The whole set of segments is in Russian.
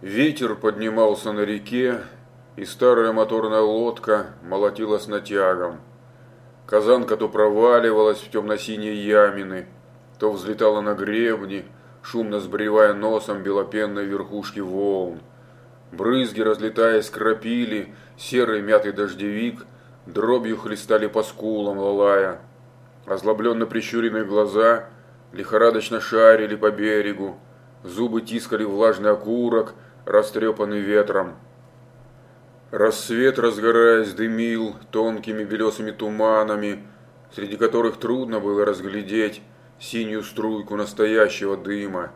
Ветер поднимался на реке, и старая моторная лодка молотила с натягом. Казанка то проваливалась в темно-синие ямины, то взлетала на гребни, шумно сбривая носом белопенные верхушки волн. Брызги, разлетаясь, кропили, серый мятый дождевик дробью хлестали по скулам, лалая. Озлобленно прищуренные глаза лихорадочно шарили по берегу, зубы тискали влажный окурок – растрепанный ветром. Рассвет, разгораясь, дымил тонкими белесыми туманами, среди которых трудно было разглядеть синюю струйку настоящего дыма.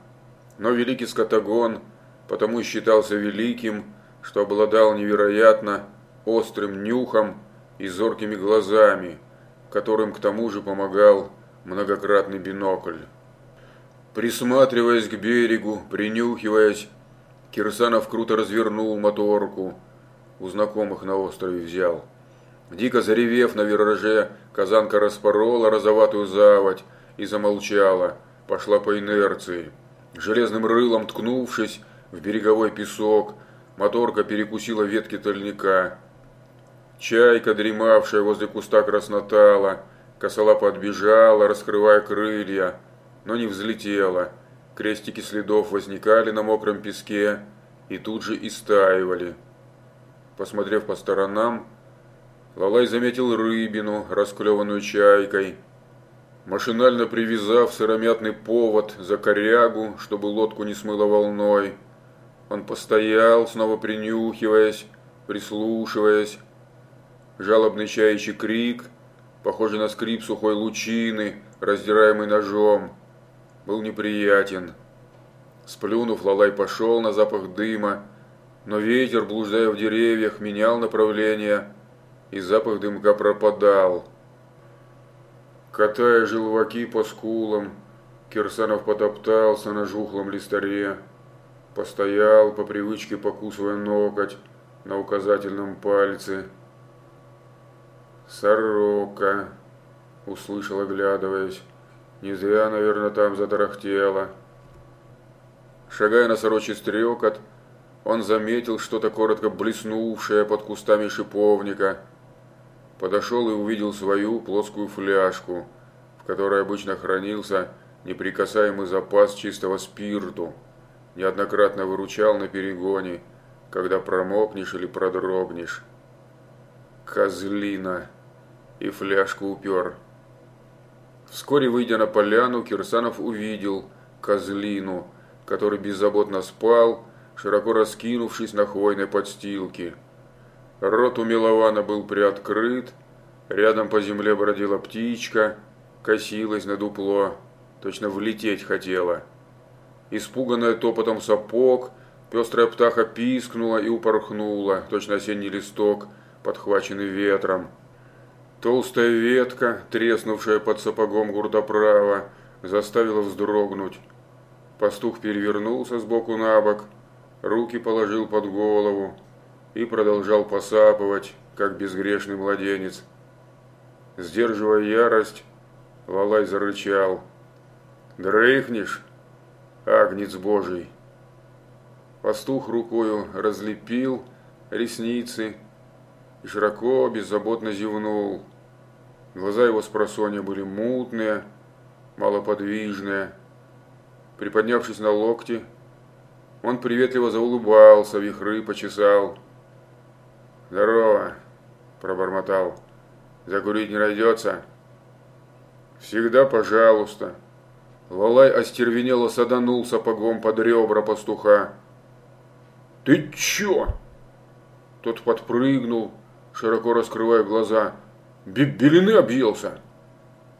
Но великий скотагон потому считался великим, что обладал невероятно острым нюхом и зоркими глазами, которым к тому же помогал многократный бинокль. Присматриваясь к берегу, принюхиваясь, Кирсанов круто развернул моторку, у знакомых на острове взял. Дико заревев на вираже, казанка распорола розоватую заводь и замолчала, пошла по инерции. Железным рылом ткнувшись в береговой песок, моторка перекусила ветки тольника. Чайка, дремавшая возле куста краснотала, косолапо отбежала, раскрывая крылья, но не взлетела – Крестики следов возникали на мокром песке и тут же истаивали. Посмотрев по сторонам, Лалай заметил рыбину, расклеванную чайкой. Машинально привязав сыромятный повод за корягу, чтобы лодку не смыло волной, он постоял, снова принюхиваясь, прислушиваясь. Жалобный чаячий крик, похожий на скрип сухой лучины, раздираемый ножом – был неприятен. Сплюнув, Лалай пошел на запах дыма, но ветер, блуждая в деревьях, менял направление, и запах дымка пропадал. Катая желваки по скулам, Кирсанов потоптался на жухлом листоре, постоял, по привычке покусывая ноготь на указательном пальце. «Сорока!» – услышал, оглядываясь. Не зря, наверное, там затарахтело. Шагая на сорочий стрекот, он заметил что-то коротко блеснувшее под кустами шиповника. Подошел и увидел свою плоскую фляжку, в которой обычно хранился неприкасаемый запас чистого спирту. Неоднократно выручал на перегоне, когда промокнешь или продрогнешь. Козлина! И фляжку упер. Вскоре, выйдя на поляну, Кирсанов увидел козлину, который беззаботно спал, широко раскинувшись на хвойной подстилке. Рот у Милована был приоткрыт, рядом по земле бродила птичка, косилась на дупло, точно влететь хотела. Испуганная топотом сапог, пестрая птаха пискнула и упорхнула, точно осенний листок, подхваченный ветром. Толстая ветка, треснувшая под сапогом гурдоправа, заставила вздрогнуть. Пастух перевернулся с боку на бок, руки положил под голову и продолжал посапывать, как безгрешный младенец. Сдерживая ярость, Лалай зарычал. «Дрыхнешь, агнец божий!» Пастух рукою разлепил ресницы и широко, беззаботно зевнул. Глаза его с просонья были мутные, малоподвижные. Приподнявшись на локти, он приветливо заулыбался, вихры почесал. «Здорово!» – пробормотал. «Закурить не найдется?» «Всегда пожалуйста!» Лалай остервенело саданул сапогом под ребра пастуха. «Ты чё?» Тот подпрыгнул, широко раскрывая глаза – Белины объелся.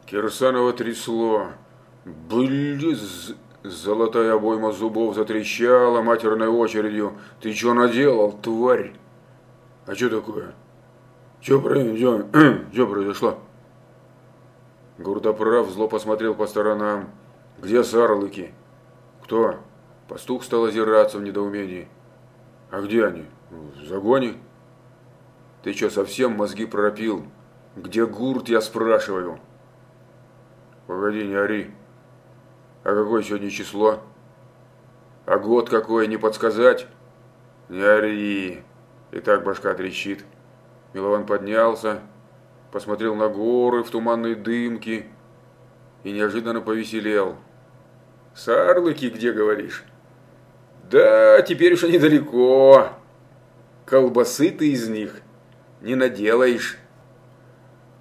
Кирсанова трясло. Были золотая обойма зубов затрещала матерной очередью. Ты что наделал, тварь? А что такое? Что, что, что произошло? Гурдоправ зло посмотрел по сторонам. Где сарлыки? Кто? Пастух стал озираться в недоумении. А где они? В загоне? Ты что, совсем мозги пропил? Где гурт, я спрашиваю? Погоди, не ори. А какое сегодня число? А год какой, не подсказать? Не ори. И так башка трещит. Милован поднялся, посмотрел на горы в туманной дымке и неожиданно повеселел. «Сарлыки где, говоришь?» «Да, теперь уж недалеко. Колбасы ты из них не наделаешь».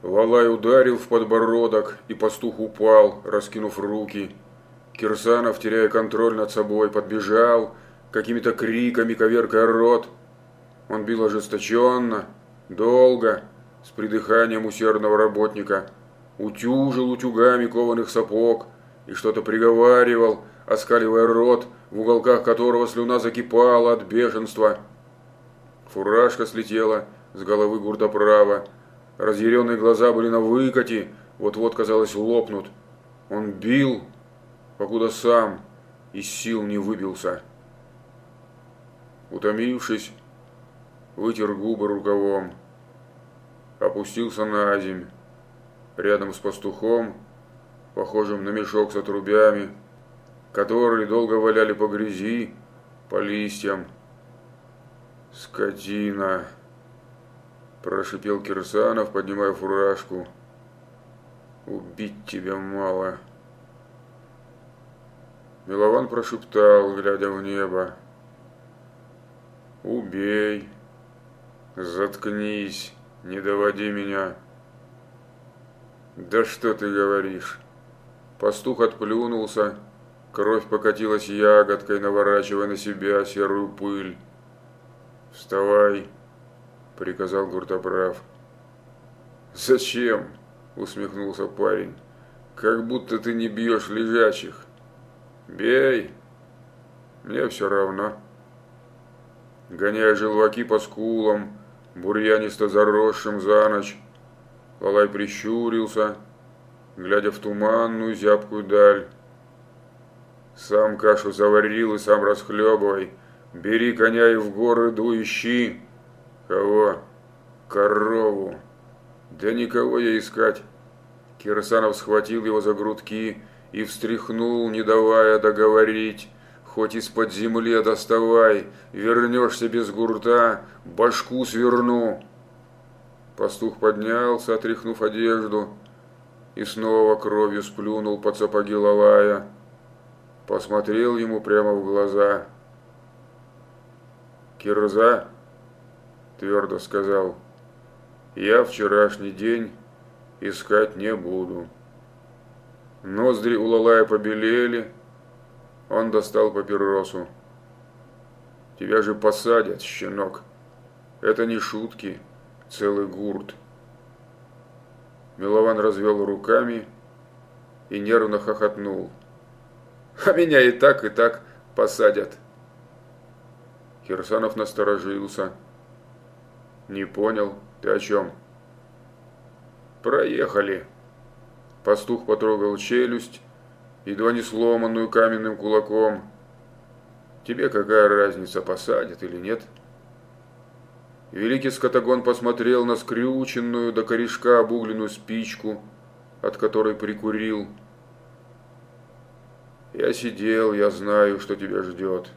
Лалай ударил в подбородок, и пастух упал, раскинув руки. Кирсанов, теряя контроль над собой, подбежал, какими-то криками коверкая рот. Он бил ожесточенно, долго, с придыханием усердного работника, утюжил утюгами кованых сапог и что-то приговаривал, оскаливая рот, в уголках которого слюна закипала от бешенства. Фуражка слетела с головы гурдоправа, разъяренные глаза были на выкате, вот-вот, казалось, лопнут. Он бил, покуда сам из сил не выбился. Утомившись, вытер губы рукавом, опустился на земь, рядом с пастухом, похожим на мешок с отрубями, которые долго валяли по грязи, по листьям. «Скотина!» – прошипел Кирсанов, поднимая фуражку. «Убить тебя мало!» Милован прошептал, глядя в небо. «Убей! Заткнись! Не доводи меня!» «Да что ты говоришь?» Пастух отплюнулся, кровь покатилась ягодкой, наворачивая на себя серую пыль. «Вставай!» – приказал Гуртоправ. «Зачем?» – усмехнулся парень. «Как будто ты не бьешь лежачих. Бей! Мне все равно» гоняя желваки по скулам, бурьянисто заросшим за ночь. Лалай прищурился, глядя в туманную зябкую даль. Сам кашу заварил и сам расхлебывай. Бери коня и в горы дующи. Кого? Корову. Да никого я искать. Кирсанов схватил его за грудки и встряхнул, не давая договорить. Хоть из-под земли доставай, вернешься без гурта, башку сверну. Пастух поднялся, отряхнув одежду, и снова кровью сплюнул под сапоги Лалая. Посмотрел ему прямо в глаза. «Кирза», — твердо сказал, — «я вчерашний день искать не буду». Ноздри у Лалая побелели, — он достал папиросу. Тебя же посадят, щенок. Это не шутки, целый гурт. Милован развел руками и нервно хохотнул. А меня и так, и так посадят. Кирсанов насторожился. Не понял, ты о чем? Проехали. Пастух потрогал челюсть едва не сломанную каменным кулаком. Тебе какая разница, посадят или нет? Великий скотагон посмотрел на скрюченную до корешка обугленную спичку, от которой прикурил. Я сидел, я знаю, что тебя ждет.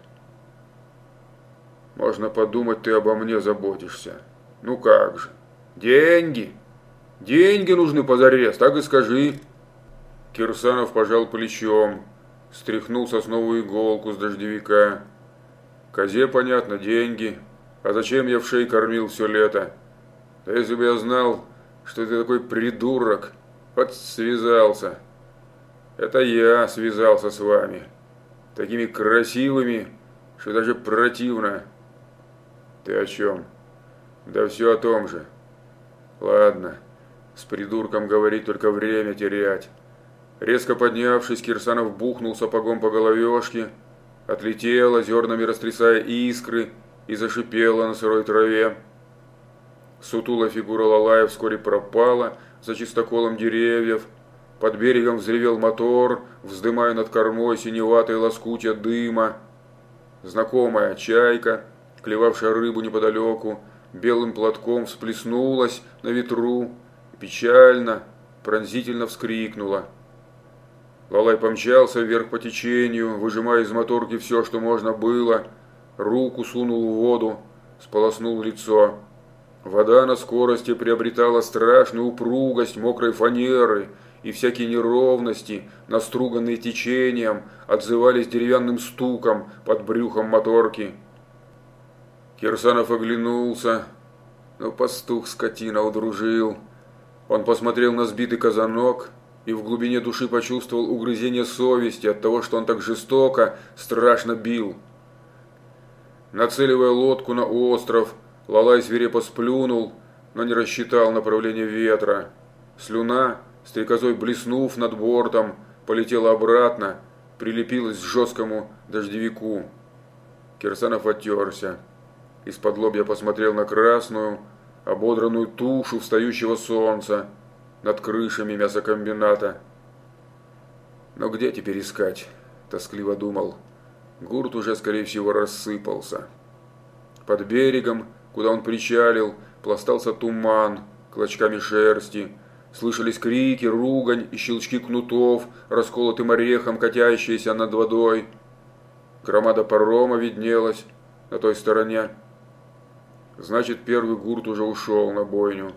Можно подумать, ты обо мне заботишься. Ну как же? Деньги! Деньги нужны позарез, так и скажи. Кирсанов пожал плечом, стряхнул сосновую иголку с дождевика. Козе, понятно, деньги. А зачем я в шей кормил все лето? Да если бы я знал, что ты такой придурок, вот связался. Это я связался с вами. Такими красивыми, что даже противно. Ты о чем? Да все о том же. Ладно, с придурком говорить только время терять. Резко поднявшись, Кирсанов бухнул сапогом по головешке, отлетела, зернами растрясая искры, и зашипела на сырой траве. Сутулая фигура Лалая вскоре пропала за чистоколом деревьев. Под берегом взревел мотор, вздымая над кормой синеватые лоскутья дыма. Знакомая чайка, клевавшая рыбу неподалеку, белым платком всплеснулась на ветру печально, пронзительно вскрикнула. Лалай помчался вверх по течению, выжимая из моторки все, что можно было. руку сунул в воду, сполоснул лицо. Вода на скорости приобретала страшную упругость мокрой фанеры, и всякие неровности, наструганные течением, отзывались деревянным стуком под брюхом моторки. Кирсанов оглянулся, но пастух скотина удружил. Он посмотрел на сбитый казанок и в глубине души почувствовал угрызение совести от того, что он так жестоко, страшно бил. Нацеливая лодку на остров, Лалай свирепо сплюнул, но не рассчитал направление ветра. Слюна, стрекозой блеснув над бортом, полетела обратно, прилепилась к жесткому дождевику. Кирсанов оттерся. Из-под лобья посмотрел на красную, ободранную тушу встающего солнца над крышами мясокомбината. Но где теперь искать? Тоскливо думал. Гурт уже, скорее всего, рассыпался. Под берегом, куда он причалил, пластался туман клочками шерсти. Слышались крики, ругань и щелчки кнутов, расколотым орехом катящиеся над водой. Громада парома виднелась на той стороне. Значит, первый гурт уже ушел на бойню.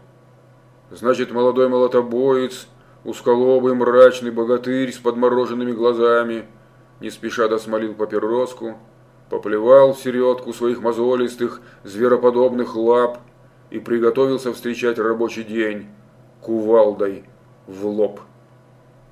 Значит, молодой молотобоец, узколобый мрачный богатырь с подмороженными глазами, не спеша досмолил папироску, поплевал в середку своих мозолистых, звероподобных лап и приготовился встречать рабочий день кувалдой в лоб.